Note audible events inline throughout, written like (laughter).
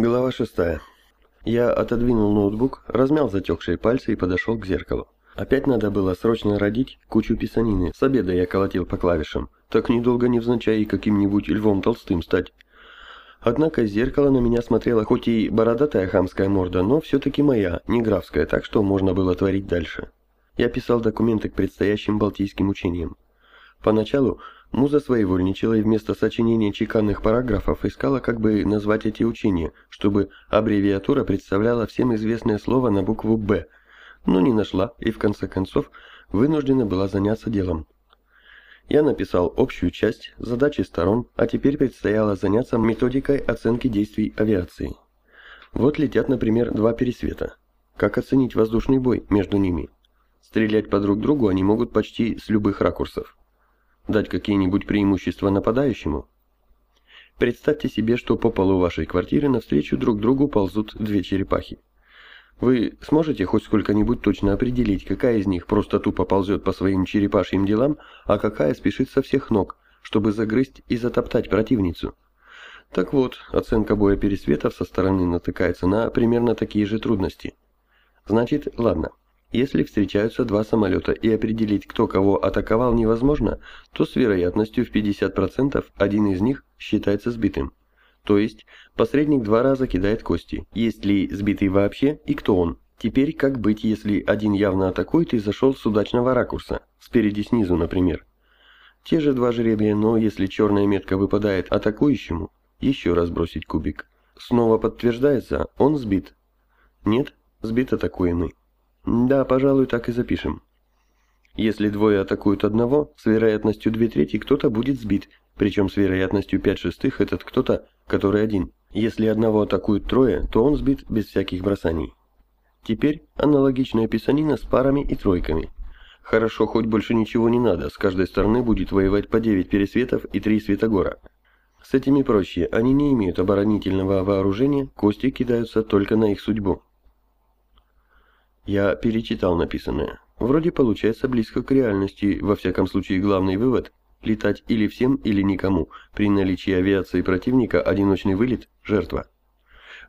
Глава шестая. Я отодвинул ноутбук, размял затекшие пальцы и подошел к зеркалу. Опять надо было срочно родить кучу писанины. С обеда я колотил по клавишам. Так недолго невзначай и каким-нибудь львом толстым стать. Однако зеркало на меня смотрело хоть и бородатая хамская морда, но все-таки моя, не графская, так что можно было творить дальше. Я писал документы к предстоящим балтийским учениям. Поначалу Муза своевольничала и вместо сочинения чеканных параграфов искала, как бы назвать эти учения, чтобы аббревиатура представляла всем известное слово на букву «Б», но не нашла и в конце концов вынуждена была заняться делом. Я написал общую часть, задачи сторон, а теперь предстояло заняться методикой оценки действий авиации. Вот летят, например, два пересвета. Как оценить воздушный бой между ними? Стрелять по друг другу они могут почти с любых ракурсов. Дать какие-нибудь преимущества нападающему? Представьте себе, что по полу вашей квартиры навстречу друг другу ползут две черепахи. Вы сможете хоть сколько-нибудь точно определить, какая из них просто тупо ползет по своим черепашьим делам, а какая спешит со всех ног, чтобы загрызть и затоптать противницу? Так вот, оценка боя пересветов со стороны натыкается на примерно такие же трудности. Значит, ладно, если встречаются два самолета и определить, кто кого атаковал невозможно, то с вероятностью в 50% один из них считается сбитым. То есть посредник два раза кидает кости, есть ли сбитый вообще и кто он. Теперь как быть, если один явно атакует и зашел с удачного ракурса, спереди снизу, например. Те же два жребия, но если черная метка выпадает атакующему, еще раз бросить кубик. Снова подтверждается, он сбит. Нет, сбит атакуемый. Да, пожалуй, так и запишем. Если двое атакуют одного, с вероятностью 2 трети кто-то будет сбит, причем с вероятностью 5 шестых этот кто-то, который один. Если одного атакуют трое, то он сбит без всяких бросаний. Теперь аналогичная писанина с парами и тройками. Хорошо, хоть больше ничего не надо, с каждой стороны будет воевать по 9 пересветов и 3 светогора. С этими проще, они не имеют оборонительного вооружения, кости кидаются только на их судьбу. Я перечитал написанное. Вроде получается близко к реальности, во всяком случае главный вывод – летать или всем, или никому. При наличии авиации противника одиночный вылет – жертва.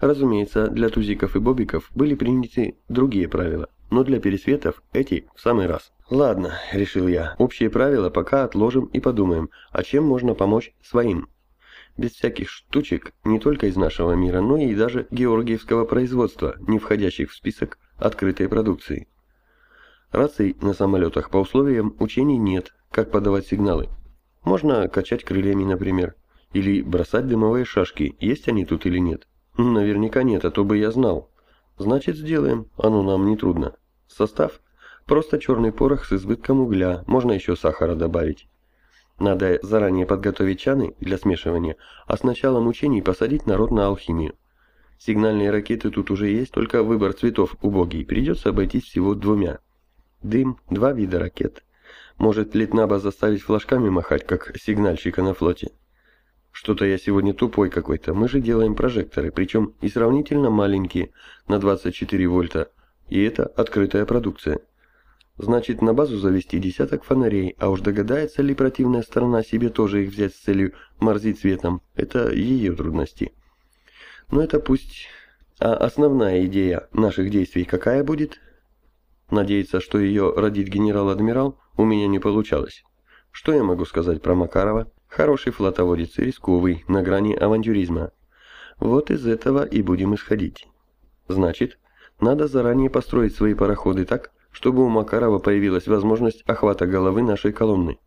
Разумеется, для тузиков и бобиков были приняты другие правила, но для пересветов эти в самый раз. Ладно, решил я, общие правила пока отложим и подумаем, а чем можно помочь своим. Без всяких штучек не только из нашего мира, но и даже георгиевского производства, не входящих в список открытой продукции. Раций на самолетах по условиям учений нет, как подавать сигналы. Можно качать крыльями, например, или бросать дымовые шашки, есть они тут или нет. Наверняка нет, а то бы я знал. Значит, сделаем, оно нам не трудно. Состав? Просто черный порох с избытком угля, можно еще сахара добавить. Надо заранее подготовить чаны для смешивания, а с началом учений посадить народ на алхимию. Сигнальные ракеты тут уже есть, только выбор цветов убогий, придется обойтись всего двумя. Дым, два вида ракет. Может, Литнаба заставить флажками махать, как сигнальщика на флоте? Что-то я сегодня тупой какой-то. Мы же делаем прожекторы, причем и сравнительно маленькие, на 24 вольта. И это открытая продукция. Значит, на базу завести десяток фонарей, а уж догадается ли противная сторона себе тоже их взять с целью морзить светом, это ее трудности. Но это пусть... А основная идея наших действий какая будет? Надеяться, что ее родит генерал-адмирал, у меня не получалось. Что я могу сказать про Макарова? Хороший флотоводец, рисковый, на грани авантюризма. Вот из этого и будем исходить. Значит, надо заранее построить свои пароходы так, чтобы у Макарова появилась возможность охвата головы нашей колонны.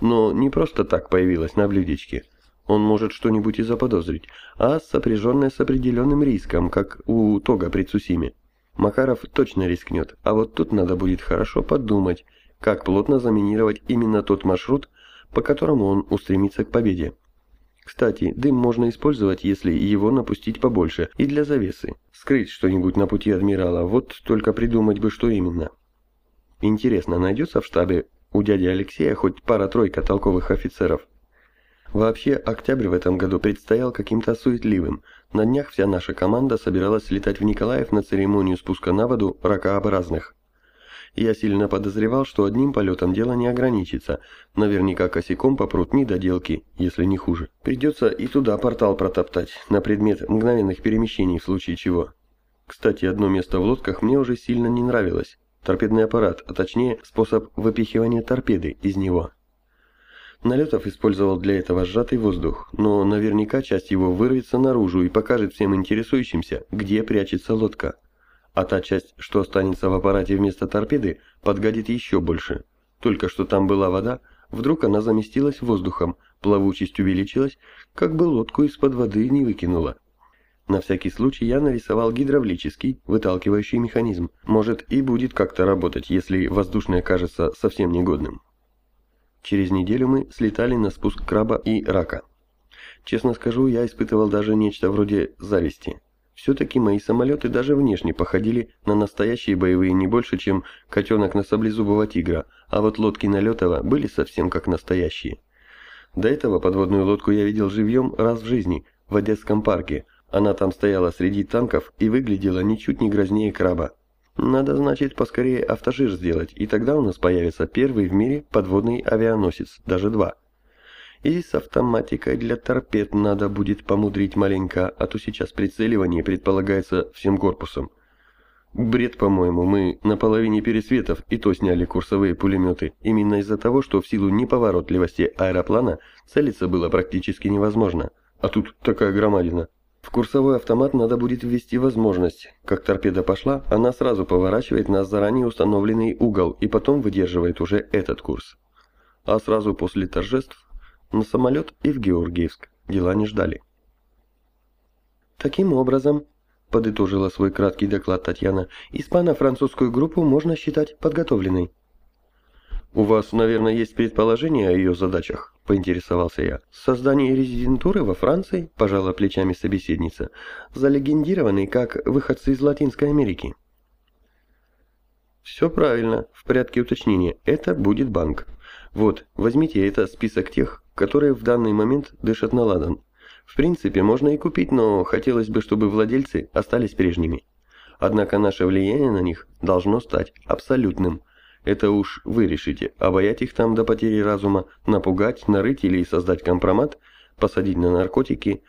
Но не просто так появилась на блюдечке, он может что-нибудь и заподозрить, а сопряженное с определенным риском, как у Тога при Цусиме. Макаров точно рискнет, а вот тут надо будет хорошо подумать, как плотно заминировать именно тот маршрут, по которому он устремится к победе. Кстати, дым можно использовать, если его напустить побольше, и для завесы. Скрыть что-нибудь на пути адмирала, вот только придумать бы, что именно. Интересно, найдется в штабе у дяди Алексея хоть пара-тройка толковых офицеров? Вообще, октябрь в этом году предстоял каким-то суетливым. На днях вся наша команда собиралась летать в Николаев на церемонию спуска на воду ракообразных. Я сильно подозревал, что одним полетом дело не ограничится. Наверняка косяком попрут недоделки, если не хуже. Придется и туда портал протоптать, на предмет мгновенных перемещений в случае чего. Кстати, одно место в лодках мне уже сильно не нравилось. Торпедный аппарат, а точнее способ выпихивания торпеды из него. Налетов использовал для этого сжатый воздух, но наверняка часть его вырвется наружу и покажет всем интересующимся, где прячется лодка. А та часть, что останется в аппарате вместо торпеды, подгадит еще больше. Только что там была вода, вдруг она заместилась воздухом, плавучесть увеличилась, как бы лодку из-под воды не выкинула. На всякий случай я нарисовал гидравлический, выталкивающий механизм. Может и будет как-то работать, если воздушное кажется совсем негодным. Через неделю мы слетали на спуск краба и рака. Честно скажу, я испытывал даже нечто вроде зависти. Все-таки мои самолеты даже внешне походили на настоящие боевые не больше, чем котенок на саблезубого тигра, а вот лодки Налетова были совсем как настоящие. До этого подводную лодку я видел живьем раз в жизни, в Одесском парке. Она там стояла среди танков и выглядела ничуть не грознее краба. Надо, значит, поскорее автожир сделать, и тогда у нас появится первый в мире подводный авианосец, даже два. И с автоматикой для торпед надо будет помудрить маленько, а то сейчас прицеливание предполагается всем корпусом. Бред, по-моему, мы на половине пересветов и то сняли курсовые пулеметы, именно из-за того, что в силу неповоротливости аэроплана целиться было практически невозможно. А тут такая громадина. В курсовой автомат надо будет ввести возможность. Как торпеда пошла, она сразу поворачивает на заранее установленный угол и потом выдерживает уже этот курс. А сразу после торжеств на самолет и в Георгиевск. Дела не ждали. Таким образом, подытожила свой краткий доклад Татьяна, испано-французскую группу можно считать подготовленной. «У вас, наверное, есть предположение о ее задачах?» – поинтересовался я. «Создание резидентуры во Франции?» – пожала плечами собеседница. «Залегендированный, как выходцы из Латинской Америки». «Все правильно, в порядке уточнения. Это будет банк. Вот, возьмите это список тех, которые в данный момент дышат на ладан. В принципе, можно и купить, но хотелось бы, чтобы владельцы остались прежними. Однако наше влияние на них должно стать абсолютным – это уж вы решите, обаять их там до потери разума, напугать, нарыть или создать компромат, посадить на наркотики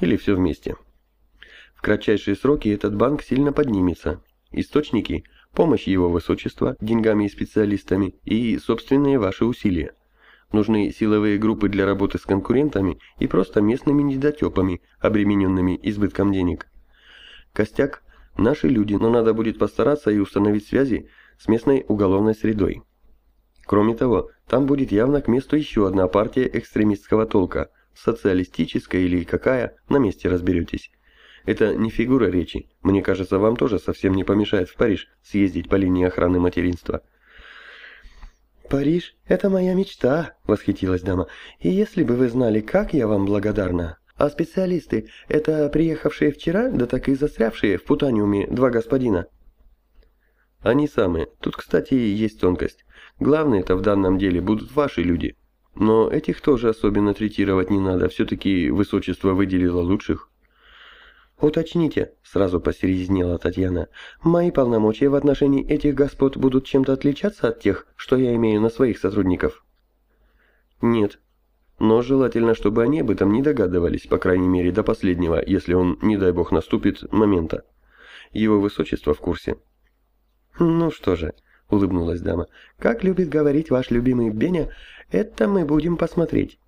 или все вместе. В кратчайшие сроки этот банк сильно поднимется. Источники – помощь его высочества, деньгами и специалистами и собственные ваши усилия. Нужны силовые группы для работы с конкурентами и просто местными недотепами, обремененными избытком денег. Костяк – наши люди, но надо будет постараться и установить связи с местной уголовной средой. Кроме того, там будет явно к месту еще одна партия экстремистского толка, социалистическая или какая, на месте разберетесь. Это не фигура речи. Мне кажется, вам тоже совсем не помешает в Париж съездить по линии охраны материнства. «Париж — это моя мечта», — восхитилась дама. «И если бы вы знали, как я вам благодарна. А специалисты — это приехавшие вчера, да так и застрявшие в Путаниуме два господина». Они самые. Тут, кстати, есть тонкость. Главное это в данном деле будут ваши люди. Но этих тоже особенно третировать не надо, все-таки высочество выделило лучших. «Уточните», — сразу посерьезнела Татьяна, — «мои полномочия в отношении этих господ будут чем-то отличаться от тех, что я имею на своих сотрудников?» «Нет. Но желательно, чтобы они об этом не догадывались, по крайней мере, до последнего, если он, не дай бог, наступит, момента. Его высочество в курсе». «Ну что же», — улыбнулась дама, — «как любит говорить ваш любимый Беня, это мы будем посмотреть».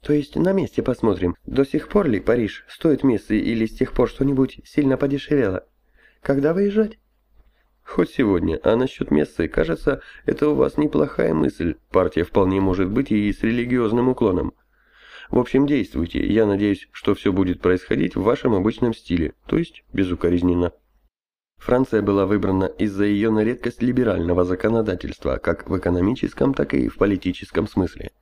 «То есть на месте посмотрим, до сих пор ли Париж стоит мессы или с тех пор что-нибудь сильно подешевело? Когда выезжать?» «Хоть сегодня, а насчет мессы, кажется, это у вас неплохая мысль, партия вполне может быть и с религиозным уклоном». В общем, действуйте. Я надеюсь, что все будет происходить в вашем обычном стиле, то есть безукоризненно. Франция была выбрана из-за ее на редкость либерального законодательства, как в экономическом, так и в политическом смысле.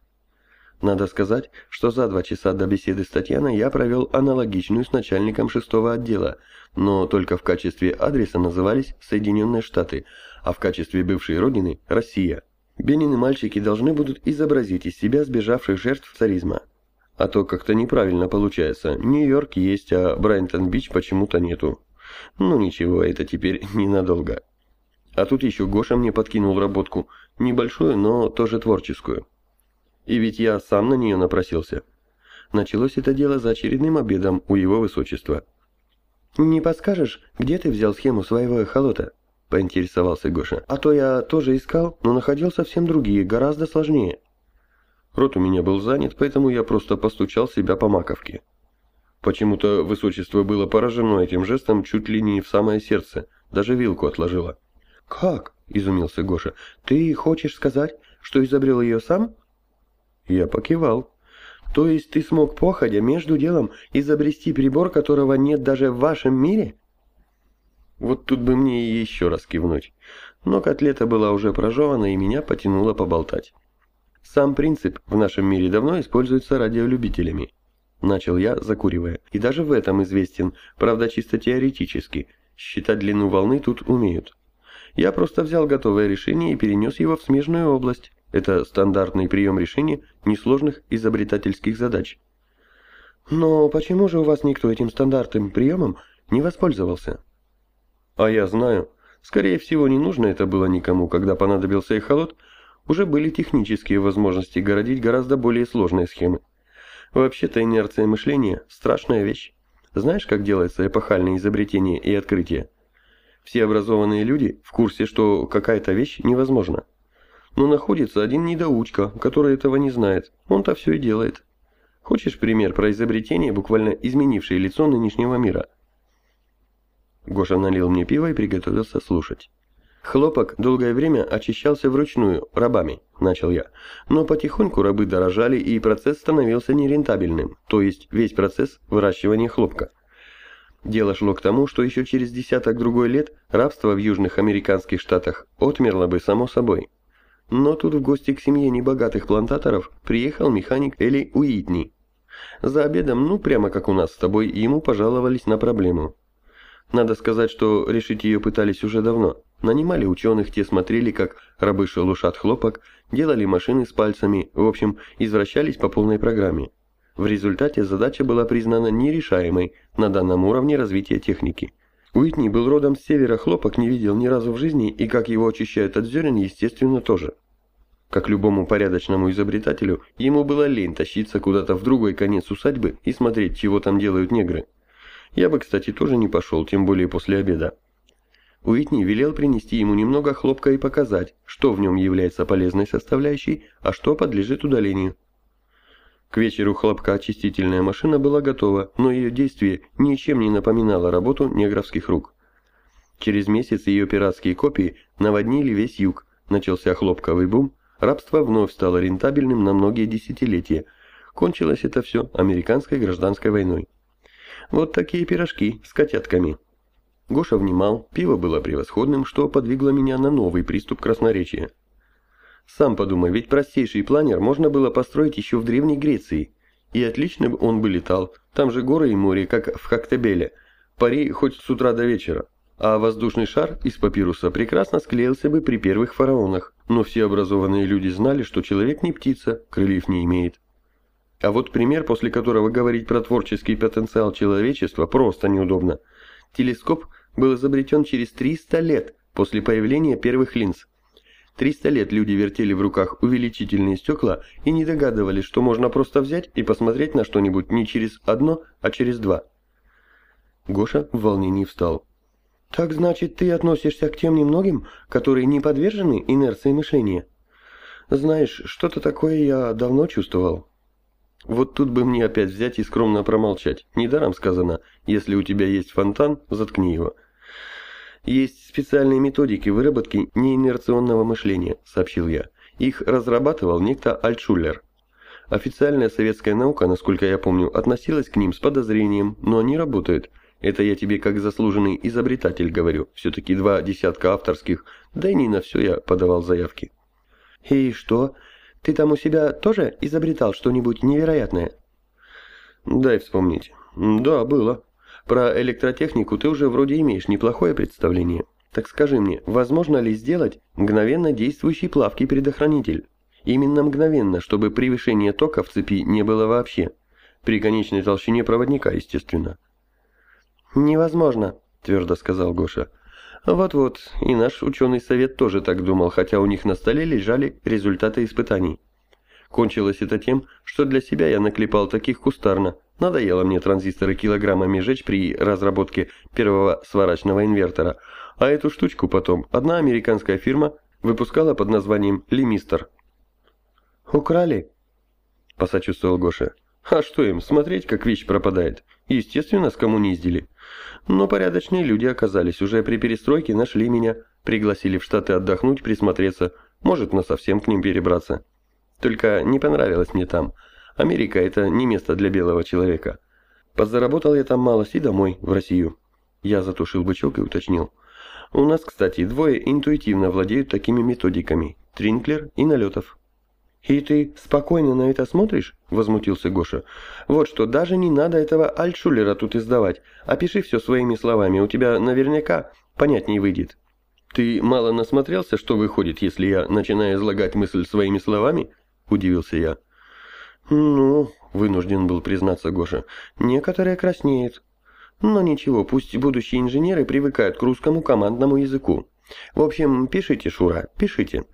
Надо сказать, что за два часа до беседы с Татьяной я провел аналогичную с начальником шестого отдела, но только в качестве адреса назывались Соединенные Штаты, а в качестве бывшей родины – Россия. Бенин мальчики должны будут изобразить из себя сбежавших жертв царизма. А то как-то неправильно получается. Нью-Йорк есть, а Брайантон-Бич почему-то нету. Ну ничего, это теперь (laughs) ненадолго. А тут еще Гоша мне подкинул работку, небольшую, но тоже творческую. И ведь я сам на нее напросился. Началось это дело за очередным обедом у его высочества. «Не подскажешь, где ты взял схему своего эхолота?» – поинтересовался Гоша. «А то я тоже искал, но находил совсем другие, гораздо сложнее». Рот у меня был занят, поэтому я просто постучал себя по маковке. Почему-то высочество было поражено этим жестом чуть ли не в самое сердце, даже вилку отложило. «Как?» – изумился Гоша. «Ты хочешь сказать, что изобрел ее сам?» Я покивал. То есть ты смог походя между делом изобрести прибор, которого нет даже в вашем мире? Вот тут бы мне и еще раз кивнуть. Но котлета была уже прожевана и меня потянуло поболтать. Сам принцип в нашем мире давно используется радиолюбителями. Начал я, закуривая. И даже в этом известен, правда чисто теоретически. Считать длину волны тут умеют. Я просто взял готовое решение и перенес его в смежную область. Это стандартный прием решения несложных изобретательских задач. Но почему же у вас никто этим стандартным приемом не воспользовался? А я знаю. Скорее всего, не нужно это было никому, когда понадобился эхолот, уже были технические возможности городить гораздо более сложные схемы. Вообще-то инерция мышления – страшная вещь. Знаешь, как делается эпохальное изобретение и открытие? Все образованные люди в курсе, что какая-то вещь невозможна. Но находится один недоучка, который этого не знает. Он-то все и делает. Хочешь пример про изобретение, буквально изменившее лицо нынешнего мира? Гоша налил мне пиво и приготовился слушать. Хлопок долгое время очищался вручную, рабами, начал я. Но потихоньку рабы дорожали, и процесс становился нерентабельным, то есть весь процесс выращивания хлопка. Дело шло к тому, что еще через десяток другой лет рабство в южных американских штатах отмерло бы само собой. Но тут в гости к семье небогатых плантаторов приехал механик Эли Уитни. За обедом, ну прямо как у нас с тобой, ему пожаловались на проблему. Надо сказать, что решить ее пытались уже давно. Нанимали ученых, те смотрели, как рабы шелушат хлопок, делали машины с пальцами, в общем, извращались по полной программе. В результате задача была признана нерешаемой на данном уровне развития техники – Уитни был родом с севера, хлопок не видел ни разу в жизни, и как его очищают от зерен, естественно, тоже. Как любому порядочному изобретателю, ему было лень тащиться куда-то в другой конец усадьбы и смотреть, чего там делают негры. Я бы, кстати, тоже не пошел, тем более после обеда. Уитни велел принести ему немного хлопка и показать, что в нем является полезной составляющей, а что подлежит удалению. К вечеру хлопкоочистительная машина была готова, но ее действие ничем не напоминало работу негровских рук. Через месяц ее пиратские копии наводнили весь юг, начался хлопковый бум, рабство вновь стало рентабельным на многие десятилетия. Кончилось это все американской гражданской войной. Вот такие пирожки с котятками. Гоша внимал, пиво было превосходным, что подвигло меня на новый приступ красноречия. Сам подумай, ведь простейший планер можно было построить еще в Древней Греции. И отлично он бы летал. Там же горы и море, как в Хактебеле. Пари хоть с утра до вечера. А воздушный шар из папируса прекрасно склеился бы при первых фараонах. Но все образованные люди знали, что человек не птица, крыльев не имеет. А вот пример, после которого говорить про творческий потенциал человечества просто неудобно. Телескоп был изобретен через 300 лет после появления первых линз. Триста лет люди вертели в руках увеличительные стекла и не догадывались, что можно просто взять и посмотреть на что-нибудь не через одно, а через два. Гоша в волнении встал. «Так значит, ты относишься к тем немногим, которые не подвержены инерции мышления?» «Знаешь, что-то такое я давно чувствовал». Вот тут бы мне опять взять и скромно промолчать. Недаром сказано, если у тебя есть фонтан, заткни его. Есть специальные методики выработки неинерционного мышления, сообщил я. Их разрабатывал некто Альтшулер. Официальная советская наука, насколько я помню, относилась к ним с подозрением, но они работают. Это я тебе как заслуженный изобретатель говорю. Все-таки два десятка авторских, да и не на все я подавал заявки. И что? Ты там у себя тоже изобретал что-нибудь невероятное? Дай вспомнить. Да, было. Про электротехнику ты уже вроде имеешь неплохое представление. Так скажи мне, возможно ли сделать мгновенно действующий плавкий предохранитель? Именно мгновенно, чтобы превышения тока в цепи не было вообще. При конечной толщине проводника, естественно. «Невозможно», — твердо сказал Гоша. Вот-вот, и наш ученый совет тоже так думал, хотя у них на столе лежали результаты испытаний. Кончилось это тем, что для себя я наклепал таких кустарно. Надоело мне транзисторы килограммами жечь при разработке первого сварочного инвертора, а эту штучку потом одна американская фирма выпускала под названием «Лимистер». «Украли?» – посочувствовал Гоша. «А что им, смотреть, как вещь пропадает? Естественно, скоммуниздили. Но порядочные люди оказались, уже при перестройке нашли меня, пригласили в Штаты отдохнуть, присмотреться, может, насовсем к ним перебраться». Только не понравилось мне там. Америка – это не место для белого человека. Подзаработал я там малость и домой, в Россию. Я затушил бычок и уточнил. У нас, кстати, двое интуитивно владеют такими методиками – Тринклер и Налетов. «И ты спокойно на это смотришь?» – возмутился Гоша. «Вот что, даже не надо этого Альтшулера тут издавать. Опиши все своими словами, у тебя наверняка понятней выйдет». «Ты мало насмотрелся, что выходит, если я начинаю излагать мысль своими словами?» – удивился я. «Ну, — вынужден был признаться Гоша, — некоторые краснеют. Но ничего, пусть будущие инженеры привыкают к русскому командному языку. В общем, пишите, Шура, пишите».